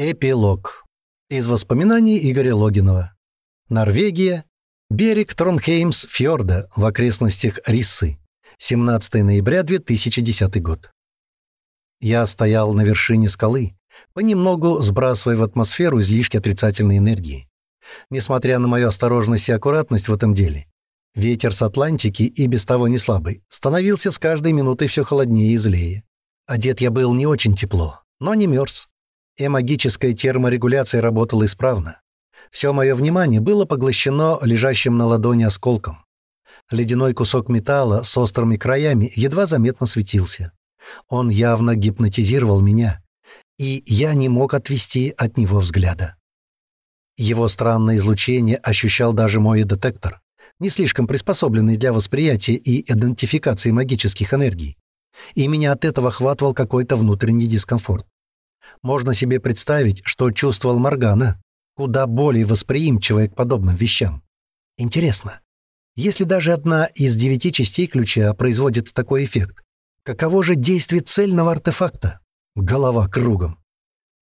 Эпилог. Из воспоминаний Игоря Логинова. Норвегия. Берег Тронхеймс-фьорда в окрестностях Риссы. 17 ноября 2010 год. Я стоял на вершине скалы, понемногу сбрасывая в атмосферу излишки отрицательной энергии. Несмотря на мою осторожность и аккуратность в этом деле, ветер с Атлантики и без того не слабый становился с каждой минутой все холоднее и злее. Одет я был не очень тепло, но не мерз и магическая терморегуляция работала исправно. Все мое внимание было поглощено лежащим на ладони осколком. Ледяной кусок металла с острыми краями едва заметно светился. Он явно гипнотизировал меня, и я не мог отвести от него взгляда. Его странное излучение ощущал даже мой детектор, не слишком приспособленный для восприятия и идентификации магических энергий. И меня от этого охватывал какой-то внутренний дискомфорт. Можно себе представить, что чувствовал Моргана, куда более восприимчивая к подобным вещам. Интересно, если даже одна из девяти частей ключа производит такой эффект, каково же действие цельного артефакта? Голова кругом.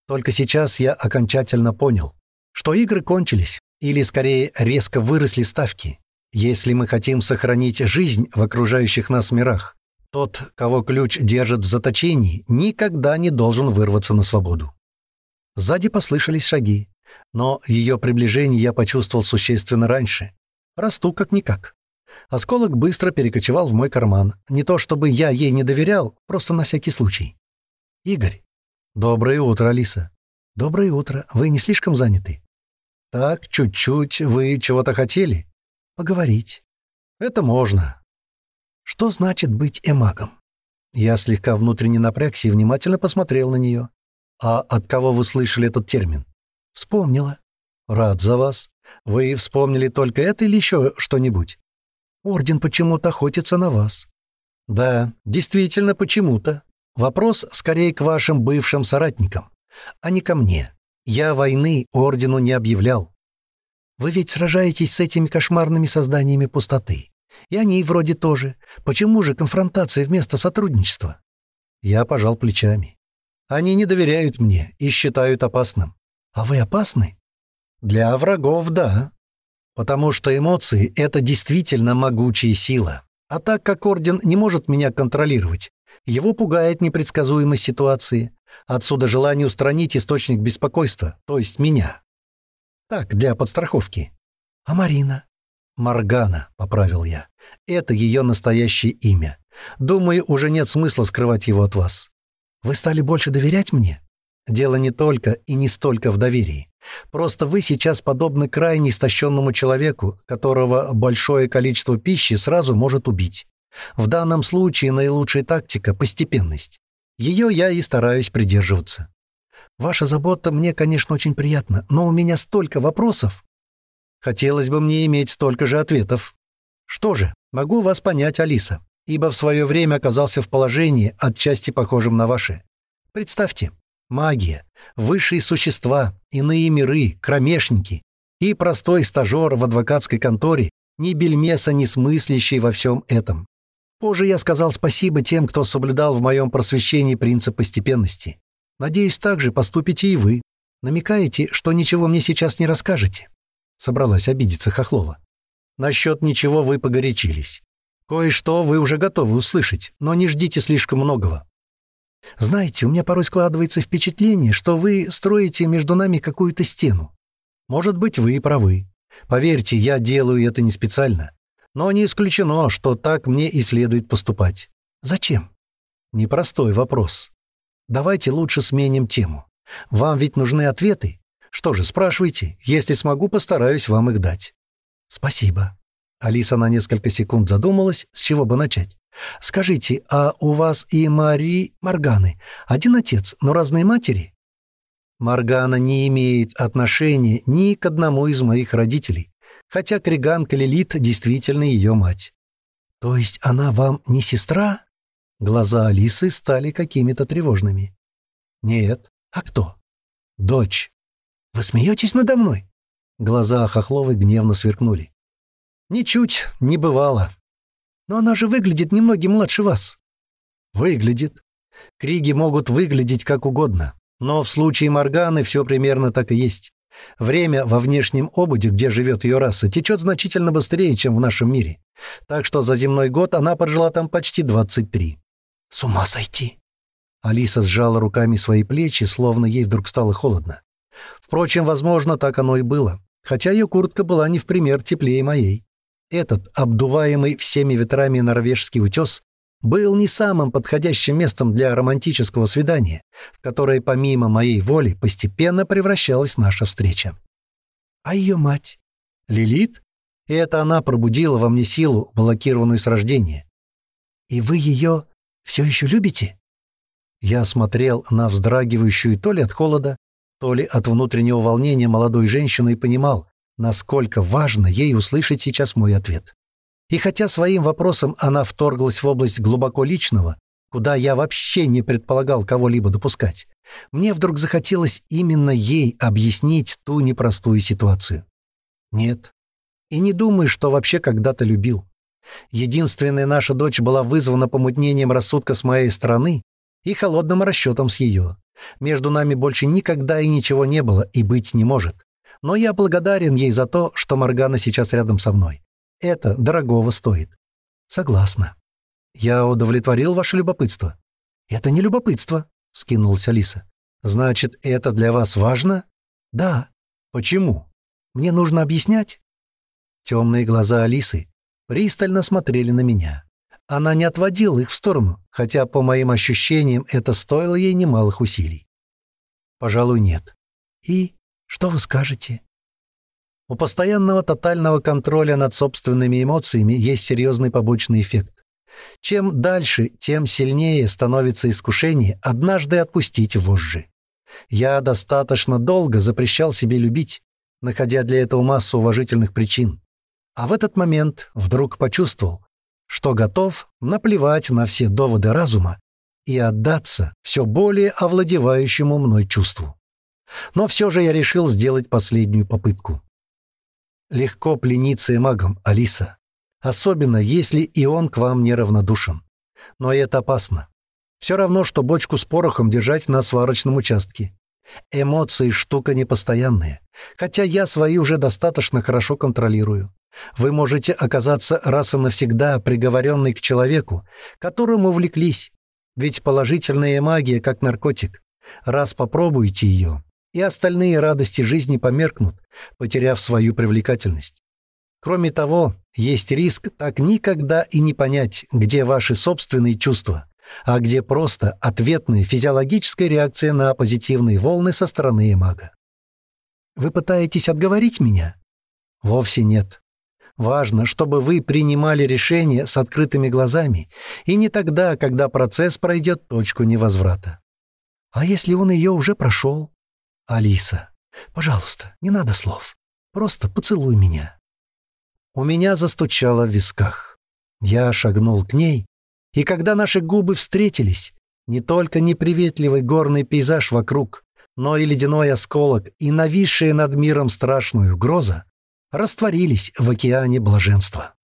Только сейчас я окончательно понял, что игры кончились, или скорее резко выросли ставки. Если мы хотим сохранить жизнь в окружающих нас мирах, тот, кого ключ держит в заточении, никогда не должен вырваться на свободу. Сзади послышались шаги, но ее приближение я почувствовал существенно раньше. Расту как-никак. Осколок быстро перекочевал в мой карман. Не то чтобы я ей не доверял, просто на всякий случай. «Игорь». «Доброе утро, Алиса». «Доброе утро. Вы не слишком заняты?» «Так, чуть-чуть. Вы чего-то хотели?» «Поговорить». «Это можно. Что значит быть эмагом? Я слегка внутренне напрягся и внимательно посмотрел на нее. А от кого вы слышали этот термин? Вспомнила. Рад за вас. Вы вспомнили только это или еще что-нибудь? Орден почему-то охотится на вас. Да, действительно, почему-то. Вопрос скорее к вашим бывшим соратникам, а не ко мне. Я войны ордену не объявлял. Вы ведь сражаетесь с этими кошмарными созданиями пустоты. И они вроде тоже. Почему же конфронтация вместо сотрудничества? Я пожал плечами. Они не доверяют мне и считают опасным. А вы опасны? Для врагов — да. Потому что эмоции — это действительно могучая сила. А так как Орден не может меня контролировать, его пугает непредсказуемость ситуации. Отсюда желание устранить источник беспокойства, то есть меня. Так, для подстраховки. А Марина? «Моргана», — поправил я. «Это ее настоящее имя. Думаю, уже нет смысла скрывать его от вас. Вы стали больше доверять мне? Дело не только и не столько в доверии. Просто вы сейчас подобны крайне истощенному человеку, которого большое количество пищи сразу может убить. В данном случае наилучшая тактика — постепенность. Ее я и стараюсь придерживаться. Ваша забота мне, конечно, очень приятна, но у меня столько вопросов. Хотелось бы мне иметь столько же ответов. Что же, могу вас понять, Алиса, ибо в свое время оказался в положении, отчасти похожем на ваше. Представьте, магия, высшие существа, иные миры, кромешники и простой стажер в адвокатской конторе, ни бельмеса не смыслящий во всем этом. Позже я сказал спасибо тем, кто соблюдал в моем просвещении принцип постепенности. Надеюсь, так же поступите и вы. Намекаете, что ничего мне сейчас не расскажете. Собралась обидеться Хохлова. «Насчет ничего вы погорячились. Кое-что вы уже готовы услышать, но не ждите слишком многого. Знаете, у меня порой складывается впечатление, что вы строите между нами какую-то стену. Может быть, вы и правы. Поверьте, я делаю это не специально. Но не исключено, что так мне и следует поступать. Зачем? Непростой вопрос. Давайте лучше сменим тему. Вам ведь нужны ответы, что же, спрашивайте. Если смогу, постараюсь вам их дать. Спасибо. Алиса на несколько секунд задумалась, с чего бы начать. «Скажите, а у вас и Мари Морганы один отец, но разные матери?» Моргана не имеет отношения ни к одному из моих родителей, хотя Криганка Лилит действительно ее мать. «То есть она вам не сестра?» Глаза Алисы стали какими-то тревожными. «Нет. А кто?» «Дочь. «Вы смеетесь надо мной?» Глаза Хохловой гневно сверкнули. «Ничуть не бывало. Но она же выглядит немногим младше вас». «Выглядит. Криги могут выглядеть как угодно. Но в случае Морганы все примерно так и есть. Время во внешнем обуде, где живет ее раса, течет значительно быстрее, чем в нашем мире. Так что за земной год она прожила там почти 23. «С ума сойти!» Алиса сжала руками свои плечи, словно ей вдруг стало холодно. Впрочем, возможно, так оно и было, хотя ее куртка была не в пример теплее моей. Этот, обдуваемый всеми ветрами норвежский утес, был не самым подходящим местом для романтического свидания, в которое помимо моей воли постепенно превращалась наша встреча. А ее мать? Лилит? И это она пробудила во мне силу, блокированную с рождения. И вы ее все еще любите? Я смотрел на вздрагивающую то ли от холода, то ли от внутреннего волнения молодой женщины и понимал, насколько важно ей услышать сейчас мой ответ. И хотя своим вопросом она вторглась в область глубоко личного, куда я вообще не предполагал кого-либо допускать, мне вдруг захотелось именно ей объяснить ту непростую ситуацию. Нет. И не думаю, что вообще когда-то любил. Единственная наша дочь была вызвана помутнением рассудка с моей стороны и холодным расчетом с ее. Между нами больше никогда и ничего не было и быть не может. Но я благодарен ей за то, что Моргана сейчас рядом со мной. Это дорогого стоит. Согласна. Я удовлетворил ваше любопытство. Это не любопытство, скинулась Алиса. Значит, это для вас важно? Да. Почему? Мне нужно объяснять. Темные глаза Алисы пристально смотрели на меня. Она не отводила их в сторону, хотя, по моим ощущениям, это стоило ей немалых усилий. Пожалуй, нет. И что вы скажете? У постоянного тотального контроля над собственными эмоциями есть серьезный побочный эффект. Чем дальше, тем сильнее становится искушение однажды отпустить вожжи. Я достаточно долго запрещал себе любить, находя для этого массу уважительных причин. А в этот момент вдруг почувствовал, что готов наплевать на все доводы разума и отдаться все более овладевающему мной чувству. Но все же я решил сделать последнюю попытку. Легко плениться магом, Алиса. Особенно, если и он к вам неравнодушен. Но это опасно. Все равно, что бочку с порохом держать на сварочном участке. Эмоции — штука непостоянная. Хотя я свои уже достаточно хорошо контролирую. Вы можете оказаться раз и навсегда приговоренной к человеку, которому увлеклись. Ведь положительная магия как наркотик. Раз попробуете ее, и остальные радости жизни померкнут, потеряв свою привлекательность. Кроме того, есть риск так никогда и не понять, где ваши собственные чувства, а где просто ответная физиологическая реакция на позитивные волны со стороны мага. Вы пытаетесь отговорить меня? Вовсе нет. Важно, чтобы вы принимали решение с открытыми глазами, и не тогда, когда процесс пройдет точку невозврата. А если он ее уже прошел? «Алиса, пожалуйста, не надо слов. Просто поцелуй меня». У меня застучало в висках. Я шагнул к ней, и когда наши губы встретились, не только неприветливый горный пейзаж вокруг, но и ледяной осколок, и нависшая над миром страшную угроза растворились в океане блаженства.